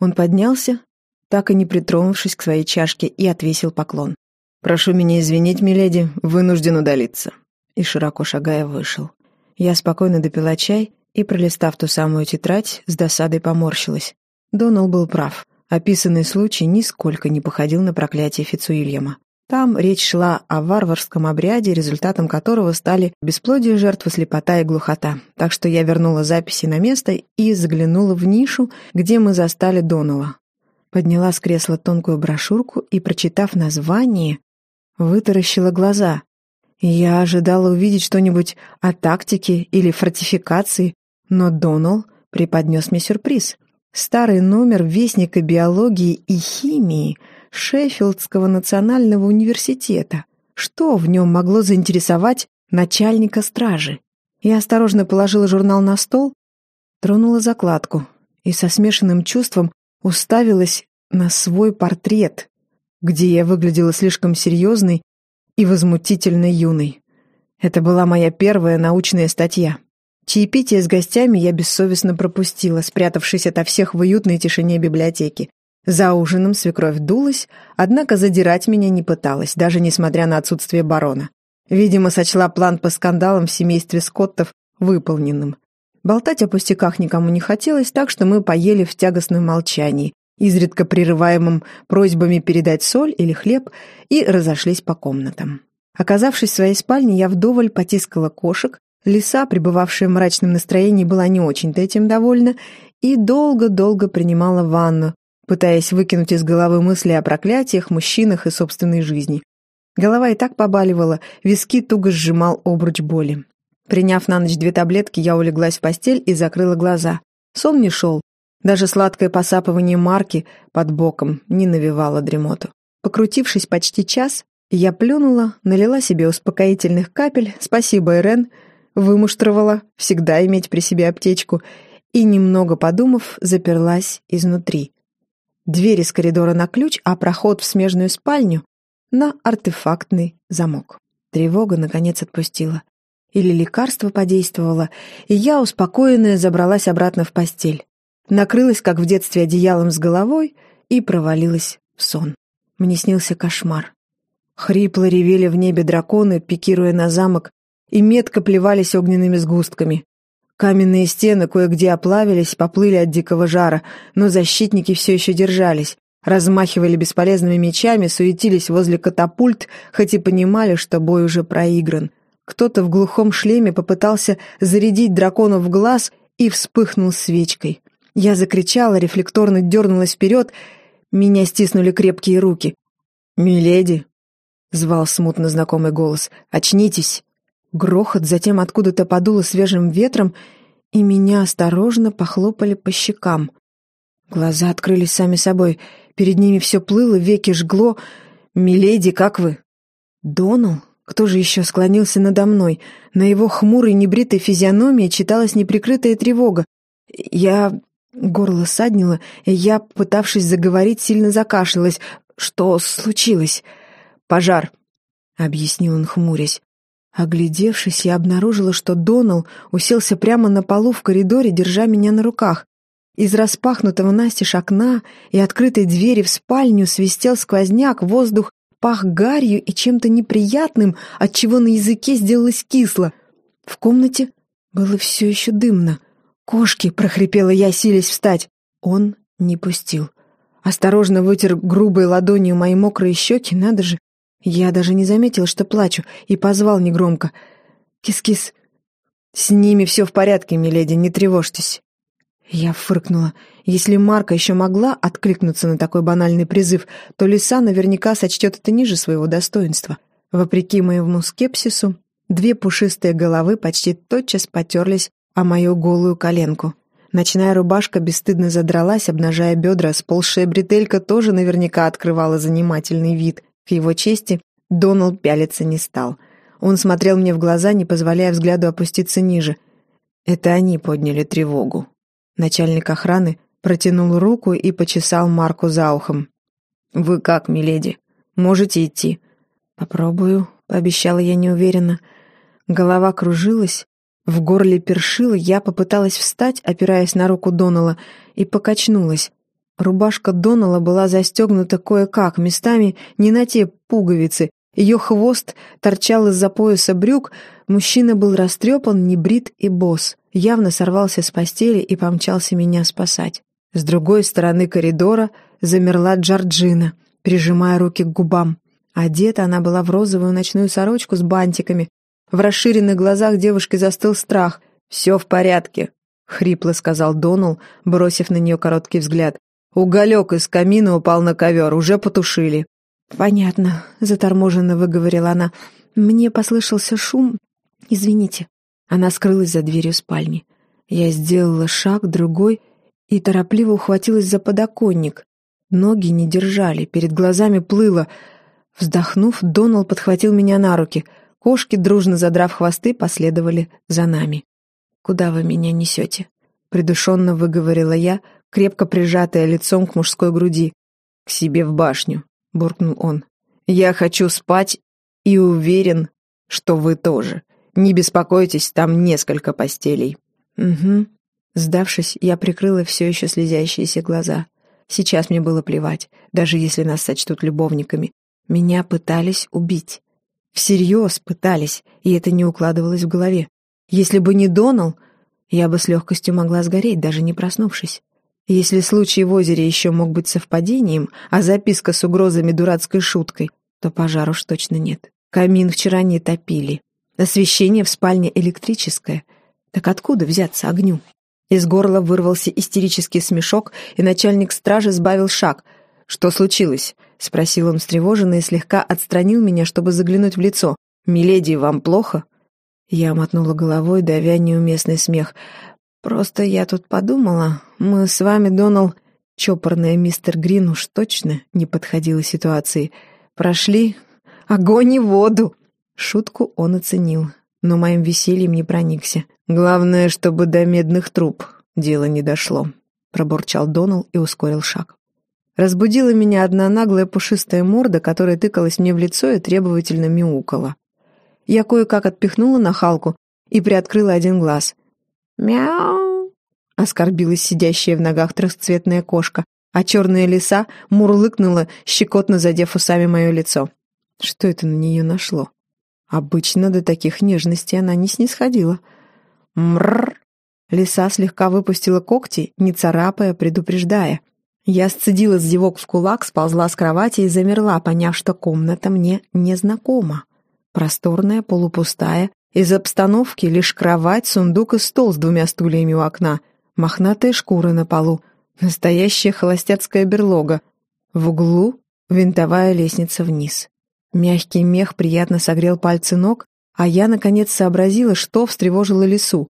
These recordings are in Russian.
Он поднялся, так и не притронувшись к своей чашке, и отвесил поклон. «Прошу меня извинить, миледи, вынужден удалиться». И, широко шагая, вышел. Я спокойно допила чай и, пролистав ту самую тетрадь, с досадой поморщилась. Донал был прав. Описанный случай нисколько не походил на проклятие Фицуильяма. Там речь шла о варварском обряде, результатом которого стали бесплодие жертвы, слепота и глухота. Так что я вернула записи на место и заглянула в нишу, где мы застали Донала. Подняла с кресла тонкую брошюрку и, прочитав название, вытаращила глаза. Я ожидала увидеть что-нибудь о тактике или фортификации, но Донал преподнес мне сюрприз. Старый номер Вестника биологии и химии — Шеффилдского национального университета. Что в нем могло заинтересовать начальника стражи? Я осторожно положила журнал на стол, тронула закладку и со смешанным чувством уставилась на свой портрет, где я выглядела слишком серьезной и возмутительно юной. Это была моя первая научная статья. Чаепитие с гостями я бессовестно пропустила, спрятавшись ото всех в уютной тишине библиотеки. За ужином свекровь дулась, однако задирать меня не пыталась, даже несмотря на отсутствие барона. Видимо, сочла план по скандалам в семействе Скоттов выполненным. Болтать о пустяках никому не хотелось, так что мы поели в тягостном молчании, изредка прерываемым просьбами передать соль или хлеб, и разошлись по комнатам. Оказавшись в своей спальне, я вдоволь потискала кошек, лиса, пребывавшая в мрачном настроении, была не очень-то этим довольна, и долго-долго принимала ванну, пытаясь выкинуть из головы мысли о проклятиях, мужчинах и собственной жизни. Голова и так побаливала, виски туго сжимал обруч боли. Приняв на ночь две таблетки, я улеглась в постель и закрыла глаза. Сон не шел. Даже сладкое посапывание Марки под боком не навевало дремоту. Покрутившись почти час, я плюнула, налила себе успокоительных капель, спасибо, Ирен, вымуштровала, всегда иметь при себе аптечку, и, немного подумав, заперлась изнутри. Дверь из коридора на ключ, а проход в смежную спальню на артефактный замок. Тревога, наконец, отпустила. Или лекарство подействовало, и я, успокоенная, забралась обратно в постель. Накрылась, как в детстве, одеялом с головой и провалилась в сон. Мне снился кошмар. Хрипло ревели в небе драконы, пикируя на замок, и метко плевались огненными сгустками. Каменные стены кое-где оплавились, поплыли от дикого жара, но защитники все еще держались. Размахивали бесполезными мечами, суетились возле катапульт, хоть и понимали, что бой уже проигран. Кто-то в глухом шлеме попытался зарядить дракону в глаз и вспыхнул свечкой. Я закричала, рефлекторно дернулась вперед, меня стиснули крепкие руки. «Миледи!» — звал смутно знакомый голос. «Очнитесь!» Грохот, затем откуда-то подуло свежим ветром, и меня осторожно похлопали по щекам. Глаза открылись сами собой, перед ними все плыло, веки жгло. «Миледи, как вы?» «Донал? Кто же еще склонился надо мной? На его хмурой небритой физиономии читалась неприкрытая тревога. Я... Горло саднило, и я, пытавшись заговорить, сильно закашлялась. «Что случилось?» «Пожар», — объяснил он, хмурясь. Оглядевшись, я обнаружила, что Донал уселся прямо на полу в коридоре, держа меня на руках. Из распахнутого настежь окна и открытой двери в спальню свистел сквозняк, воздух пах гарью и чем-то неприятным, от чего на языке сделалось кисло. В комнате было все еще дымно. «Кошки!» — прохрипела я, силясь встать. Он не пустил. Осторожно вытер грубой ладонью мои мокрые щеки, надо же, я даже не заметил, что плачу, и позвал негромко. «Кис-кис!» «С ними все в порядке, миледи, не тревожьтесь». Я фыркнула. Если Марка еще могла откликнуться на такой банальный призыв, то Лиса наверняка сочтет это ниже своего достоинства. Вопреки моему скепсису, две пушистые головы почти тотчас потерлись о мою голую коленку. Ночная рубашка бесстыдно задралась, обнажая бедра, сползшая бретелька тоже наверняка открывала занимательный вид. К его чести, Доналд пялиться не стал. Он смотрел мне в глаза, не позволяя взгляду опуститься ниже. Это они подняли тревогу. Начальник охраны протянул руку и почесал Марку за ухом. «Вы как, миледи? Можете идти?» «Попробую», — пообещала я неуверенно. Голова кружилась, в горле першило, я попыталась встать, опираясь на руку Донала, и покачнулась. Рубашка Донала была застегнута кое-как, местами не на те пуговицы. Ее хвост торчал из-за пояса брюк, мужчина был растрепан, небрит и босс. Явно сорвался с постели и помчался меня спасать. С другой стороны коридора замерла Джорджина, прижимая руки к губам. Одета она была в розовую ночную сорочку с бантиками. В расширенных глазах девушки застыл страх. «Все в порядке», — хрипло сказал Донал, бросив на нее короткий взгляд. «Уголек из камина упал на ковер, уже потушили». «Понятно», — заторможенно выговорила она. «Мне послышался шум. Извините». Она скрылась за дверью спальни. Я сделала шаг, другой, и торопливо ухватилась за подоконник. Ноги не держали, перед глазами плыло. Вздохнув, Донал подхватил меня на руки. Кошки, дружно задрав хвосты, последовали за нами. «Куда вы меня несете?» Придушенно выговорила я, крепко прижатая лицом к мужской груди. «К себе в башню», — буркнул он. «Я хочу спать и уверен, что вы тоже. Не беспокойтесь, там несколько постелей». «Угу». Сдавшись, я прикрыла все еще слезящиеся глаза. Сейчас мне было плевать, даже если нас сочтут любовниками. Меня пытались убить. Всерьез пытались, и это не укладывалось в голове. Если бы не Донал, я бы с легкостью могла сгореть, даже не проснувшись. Если случай в озере еще мог быть совпадением, а записка с угрозами дурацкой шуткой, то пожар уж точно нет. Камин вчера не топили. Освещение в спальне электрическое. Так откуда взяться огню? Из горла вырвался истерический смешок, и начальник стражи сбавил шаг. «Что случилось?» — спросил он встревоженно и слегка отстранил меня, чтобы заглянуть в лицо. «Миледи, вам плохо?» Я мотнула головой, давя неуместный смех. «Просто я тут подумала, мы с вами, Донал...» Чопорная мистер Грин уж точно не подходила ситуации. «Прошли огонь и воду!» Шутку он оценил, но моим весельем не проникся. «Главное, чтобы до медных труб дело не дошло», — пробурчал Донал и ускорил шаг. Разбудила меня одна наглая пушистая морда, которая тыкалась мне в лицо и требовательно мяукала. Я кое-как отпихнула нахалку и приоткрыла один глаз. «Мяу!» — оскорбилась сидящая в ногах трехцветная кошка, а черная лиса мурлыкнула, щекотно задев усами мое лицо. Что это на нее нашло? Обычно до таких нежностей она не снисходила. Мрррр! Лиса слегка выпустила когти, не царапая, предупреждая. Я сцедила зевок в кулак, сползла с кровати и замерла, поняв, что комната мне незнакома. Просторная, полупустая, из обстановки лишь кровать, сундук и стол с двумя стульями у окна, мохнатая шкура на полу, настоящая холостяцкая берлога. В углу винтовая лестница вниз. Мягкий мех приятно согрел пальцы ног, а я, наконец, сообразила, что встревожило лесу.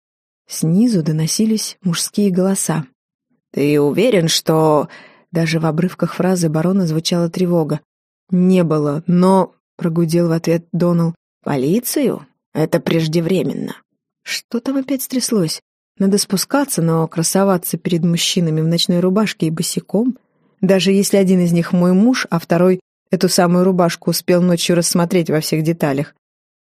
Снизу доносились мужские голоса. «Ты уверен, что...» Даже в обрывках фразы барона звучала тревога. «Не было, но...» — прогудел в ответ Донал. «Полицию? Это преждевременно». Что там опять стряслось? Надо спускаться, но красоваться перед мужчинами в ночной рубашке и босиком? Даже если один из них мой муж, а второй эту самую рубашку успел ночью рассмотреть во всех деталях.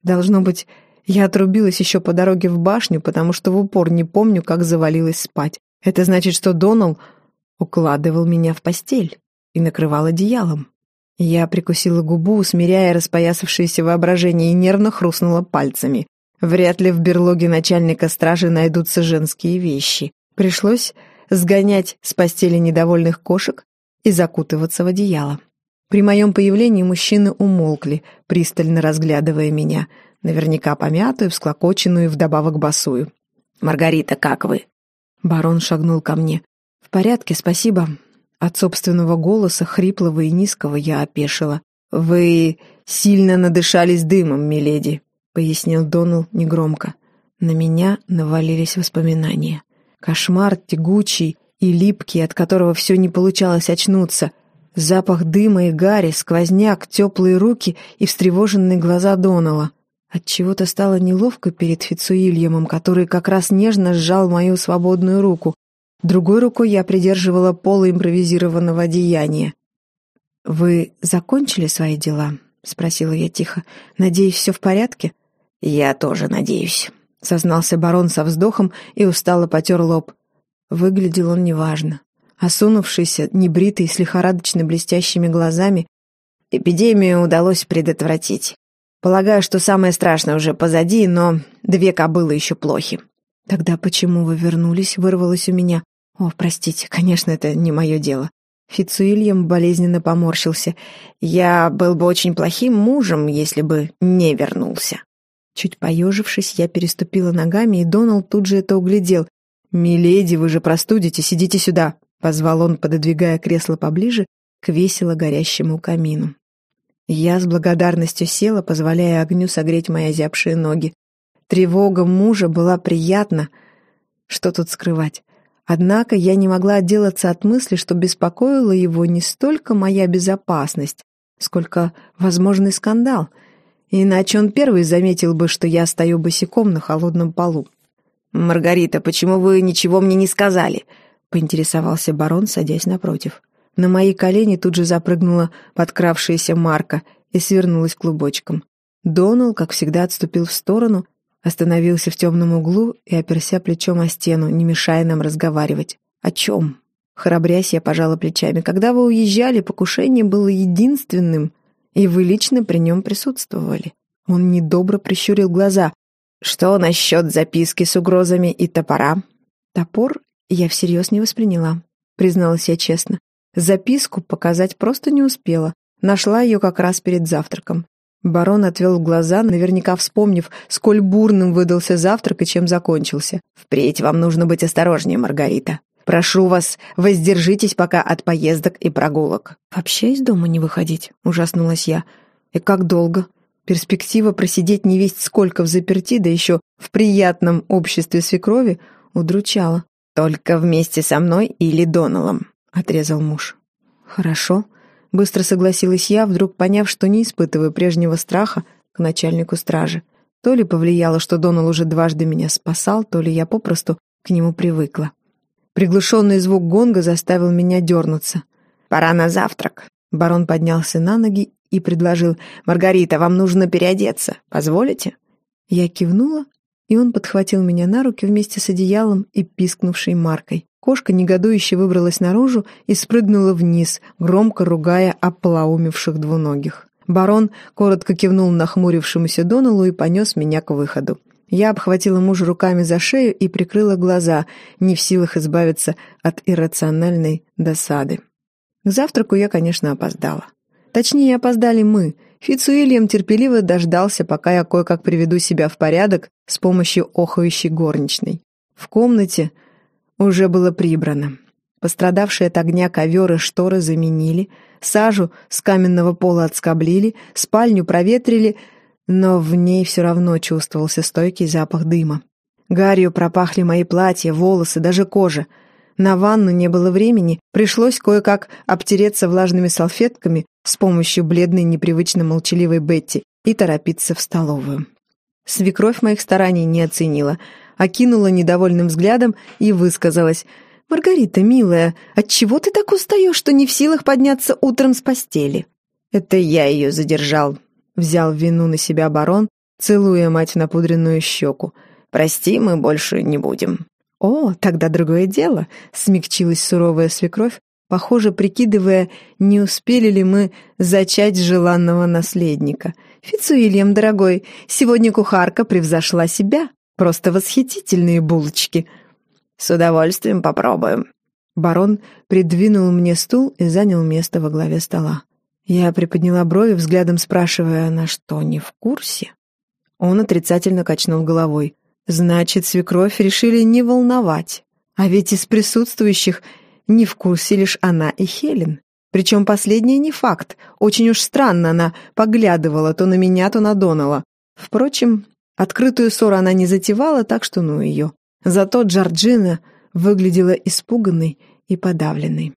Должно быть, я отрубилась еще по дороге в башню, потому что в упор не помню, как завалилась спать. Это значит, что Донал укладывал меня в постель и накрывал одеялом. Я прикусила губу, усмиряя распоясавшееся воображение, и нервно хрустнула пальцами. Вряд ли в берлоге начальника стражи найдутся женские вещи. Пришлось сгонять с постели недовольных кошек и закутываться в одеяло. При моем появлении мужчины умолкли, пристально разглядывая меня, наверняка помятую, всклокоченную и вдобавок босую. «Маргарита, как вы?» Барон шагнул ко мне. «В порядке, спасибо». От собственного голоса, хриплого и низкого, я опешила. «Вы сильно надышались дымом, миледи», — пояснил Донал негромко. На меня навалились воспоминания. Кошмар тягучий и липкий, от которого все не получалось очнуться. Запах дыма и гари, сквозняк, теплые руки и встревоженные глаза Донала. Отчего-то стало неловко перед Фицуильямом, который как раз нежно сжал мою свободную руку. Другой рукой я придерживала полы импровизированного одеяния. «Вы закончили свои дела?» — спросила я тихо. «Надеюсь, все в порядке?» «Я тоже надеюсь», — сознался барон со вздохом и устало потер лоб. Выглядел он неважно. Осунувшийся, небритый, с лихорадочно блестящими глазами, эпидемию удалось предотвратить. Полагаю, что самое страшное уже позади, но две кобылы еще плохи. Тогда почему вы вернулись, вырвалось у меня. О, простите, конечно, это не мое дело. Фицуильям болезненно поморщился. «Я был бы очень плохим мужем, если бы не вернулся». Чуть поежившись, я переступила ногами, и Доналд тут же это углядел. «Миледи, вы же простудите, сидите сюда!» — позвал он, пододвигая кресло поближе к весело горящему камину. Я с благодарностью села, позволяя огню согреть мои озябшие ноги. Тревога мужа была приятна. Что тут скрывать? Однако я не могла отделаться от мысли, что беспокоила его не столько моя безопасность, сколько возможный скандал. Иначе он первый заметил бы, что я стою босиком на холодном полу. «Маргарита, почему вы ничего мне не сказали?» — поинтересовался барон, садясь напротив. На мои колени тут же запрыгнула подкравшаяся Марка и свернулась клубочком. Донал, как всегда, отступил в сторону, Остановился в темном углу и оперся плечом о стену, не мешая нам разговаривать. «О чем?» Храбрясь, я пожала плечами. «Когда вы уезжали, покушение было единственным, и вы лично при нем присутствовали». Он недобро прищурил глаза. «Что насчет записки с угрозами и топора?» Топор я всерьез не восприняла, призналась я честно. Записку показать просто не успела. Нашла ее как раз перед завтраком. Барон отвел глаза, наверняка вспомнив, сколь бурным выдался завтрак и чем закончился. «Впредь вам нужно быть осторожнее, Маргарита. Прошу вас, воздержитесь пока от поездок и прогулок». «Вообще из дома не выходить?» — ужаснулась я. «И как долго?» Перспектива просидеть невесть сколько в заперти, да еще в приятном обществе свекрови, удручала. «Только вместе со мной или Доналом», — отрезал муж. «Хорошо», Быстро согласилась я, вдруг поняв, что не испытываю прежнего страха к начальнику стражи. То ли повлияло, что Донал уже дважды меня спасал, то ли я попросту к нему привыкла. Приглушенный звук гонга заставил меня дернуться. «Пора на завтрак». Барон поднялся на ноги и предложил. «Маргарита, вам нужно переодеться. Позволите?» Я кивнула, и он подхватил меня на руки вместе с одеялом и пискнувшей маркой. Кошка негодующе выбралась наружу и спрыгнула вниз, громко ругая оплаумевших двуногих. Барон коротко кивнул нахмурившемуся Доналу и понес меня к выходу. Я обхватила мужа руками за шею и прикрыла глаза, не в силах избавиться от иррациональной досады. К завтраку я, конечно, опоздала. Точнее, опоздали мы. Фицуильям терпеливо дождался, пока я кое-как приведу себя в порядок с помощью охающей горничной. В комнате уже было прибрано. Пострадавшие от огня ковер и шторы заменили, сажу с каменного пола отскоблили, спальню проветрили, но в ней все равно чувствовался стойкий запах дыма. Гарью пропахли мои платья, волосы, даже кожа. На ванну не было времени, пришлось кое-как обтереться влажными салфетками с помощью бледной, непривычно молчаливой Бетти и торопиться в столовую. Свекровь моих стараний не оценила — окинула недовольным взглядом и высказалась. «Маргарита, милая, отчего ты так устаешь, что не в силах подняться утром с постели?» «Это я ее задержал», — взял вину на себя барон, целуя мать напудренную щеку. «Прости, мы больше не будем». «О, тогда другое дело», — смягчилась суровая свекровь, похоже, прикидывая, не успели ли мы зачать желанного наследника. «Фицуильям, дорогой, сегодня кухарка превзошла себя. Просто восхитительные булочки. С удовольствием попробуем. Барон придвинул мне стул и занял место во главе стола. Я приподняла брови, взглядом спрашивая, на что, не в курсе? Он отрицательно качнул головой. Значит, свекровь решили не волновать. А ведь из присутствующих не в курсе лишь она и Хелен. Причем последняя не факт. Очень уж странно она поглядывала то на меня, то на Донала. Впрочем, Открытую ссору она не затевала, так что ну ее. Зато Джорджина выглядела испуганной и подавленной.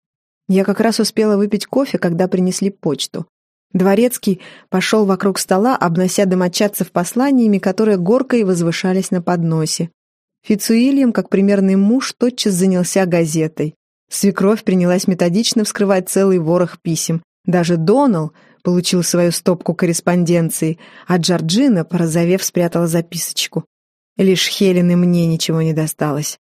Я как раз успела выпить кофе, когда принесли почту. Дворецкий пошел вокруг стола, обнося домочадцев посланиями, которые горкой возвышались на подносе. Фицуильям, как примерный муж, тотчас занялся газетой. Свекровь принялась методично вскрывать целый ворох писем. Даже Донал, получил свою стопку корреспонденции, а Джорджина, порозовев, спрятала записочку. Лишь Хелен и мне ничего не досталось.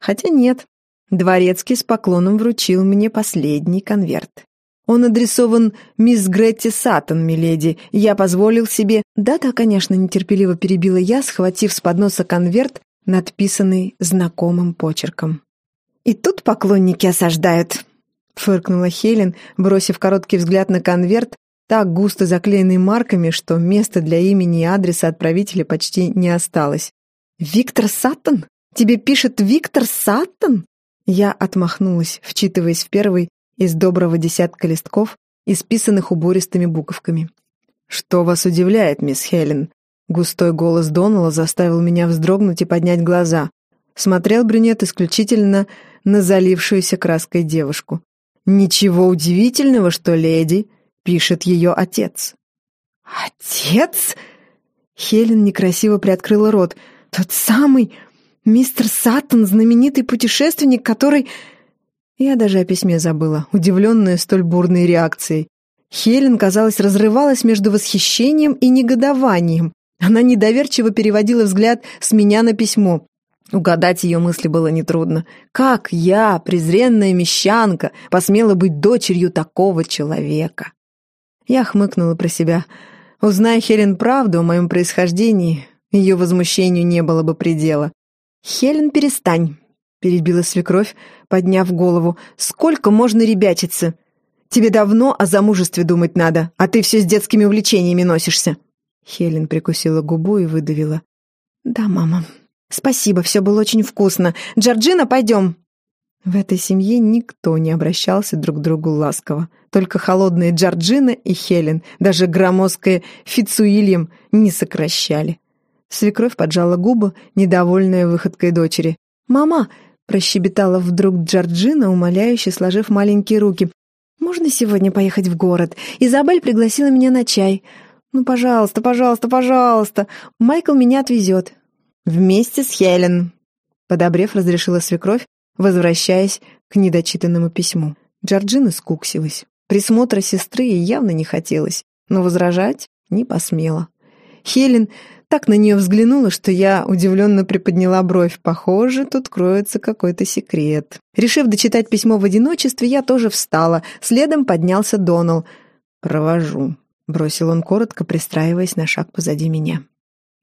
Хотя нет, Дворецкий с поклоном вручил мне последний конверт. Он адресован мисс Гретти Саттон, миледи. Я позволил себе... Да-да, конечно, нетерпеливо перебила я, схватив с подноса конверт, надписанный знакомым почерком. «И тут поклонники осаждают», — фыркнула Хелен, бросив короткий взгляд на конверт, так густо заклеенный марками, что места для имени и адреса отправителя почти не осталось. «Виктор Саттон? Тебе пишет Виктор Саттон?» Я отмахнулась, вчитываясь в первый из доброго десятка листков, исписанных убористыми буковками. «Что вас удивляет, мисс Хелен?» Густой голос Донала заставил меня вздрогнуть и поднять глаза. Смотрел брюнет исключительно на залившуюся краской девушку. «Ничего удивительного, что леди пишет ее отец». «Отец?» Хелен некрасиво приоткрыла рот. «Тот самый мистер Саттон, знаменитый путешественник, который...» Я даже о письме забыла, удивленная столь бурной реакцией. Хелен, казалось, разрывалась между восхищением и негодованием. Она недоверчиво переводила взгляд с меня на письмо. Угадать ее мысли было нетрудно. Как я, презренная мещанка, посмела быть дочерью такого человека? Я хмыкнула про себя. Узная Хелен правду о моем происхождении, ее возмущению не было бы предела. «Хелен, перестань перебила свекровь, подняв голову. «Сколько можно ребячиться? Тебе давно о замужестве думать надо, а ты все с детскими увлечениями носишься». Хелен прикусила губу и выдавила. «Да, мама. Спасибо, все было очень вкусно. Джорджина, пойдем». В этой семье никто не обращался друг к другу ласково. Только холодные Джорджина и Хелен, даже громоздкая Фицуильям, не сокращали. Свекровь поджала губы, недовольная выходкой дочери. «Мама, Прощебетала вдруг Джорджина, умоляюще сложив маленькие руки. «Можно сегодня поехать в город? Изабель пригласила меня на чай. Ну, пожалуйста, пожалуйста, пожалуйста. Майкл меня отвезет». «Вместе с Хелен», — подобрев, разрешила свекровь, возвращаясь к недочитанному письму. Джорджина скуксилась. Присмотра сестры ей явно не хотелось, но возражать не посмела. Хелен так на нее взглянула, что я удивленно приподняла бровь. Похоже, тут кроется какой-то секрет. Решив дочитать письмо в одиночестве, я тоже встала. Следом поднялся Донал. «Провожу», — бросил он коротко, пристраиваясь на шаг позади меня.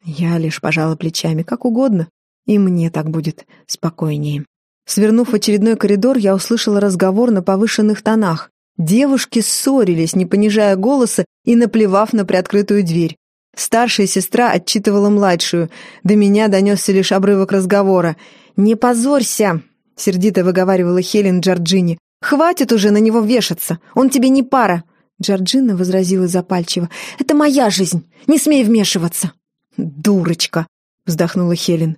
Я лишь пожала плечами, как угодно, и мне так будет спокойнее. Свернув очередной коридор, я услышала разговор на повышенных тонах. Девушки ссорились, не понижая голоса и наплевав на приоткрытую дверь. Старшая сестра отчитывала младшую. До меня донесся лишь обрывок разговора. «Не позорься!» — сердито выговаривала Хелен Джорджини. «Хватит уже на него вешаться! Он тебе не пара!» Джорджина возразила запальчиво. «Это моя жизнь! Не смей вмешиваться!» «Дурочка!» — вздохнула Хелен.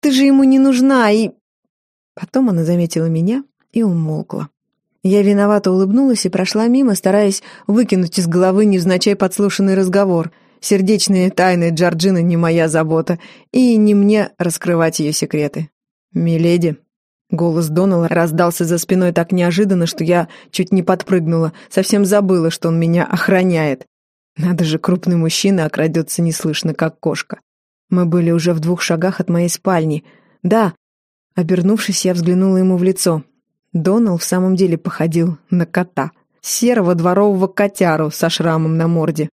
«Ты же ему не нужна и...» Потом она заметила меня и умолкла. Я виновато улыбнулась и прошла мимо, стараясь выкинуть из головы невзначай подслушанный разговор — Сердечные тайны Джорджины не моя забота, и не мне раскрывать ее секреты. «Миледи», Голос Донала раздался за спиной так неожиданно, что я чуть не подпрыгнула, совсем забыла, что он меня охраняет. Надо же, крупный мужчина окрадется неслышно, как кошка. Мы были уже в двух шагах от моей спальни. Да, обернувшись, я взглянула ему в лицо. Донал в самом деле походил на кота. Серого дворового котяру со шрамом на морде.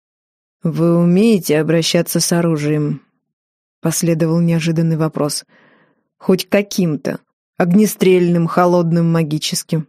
«Вы умеете обращаться с оружием?» Последовал неожиданный вопрос. «Хоть каким-то. Огнестрельным, холодным, магическим».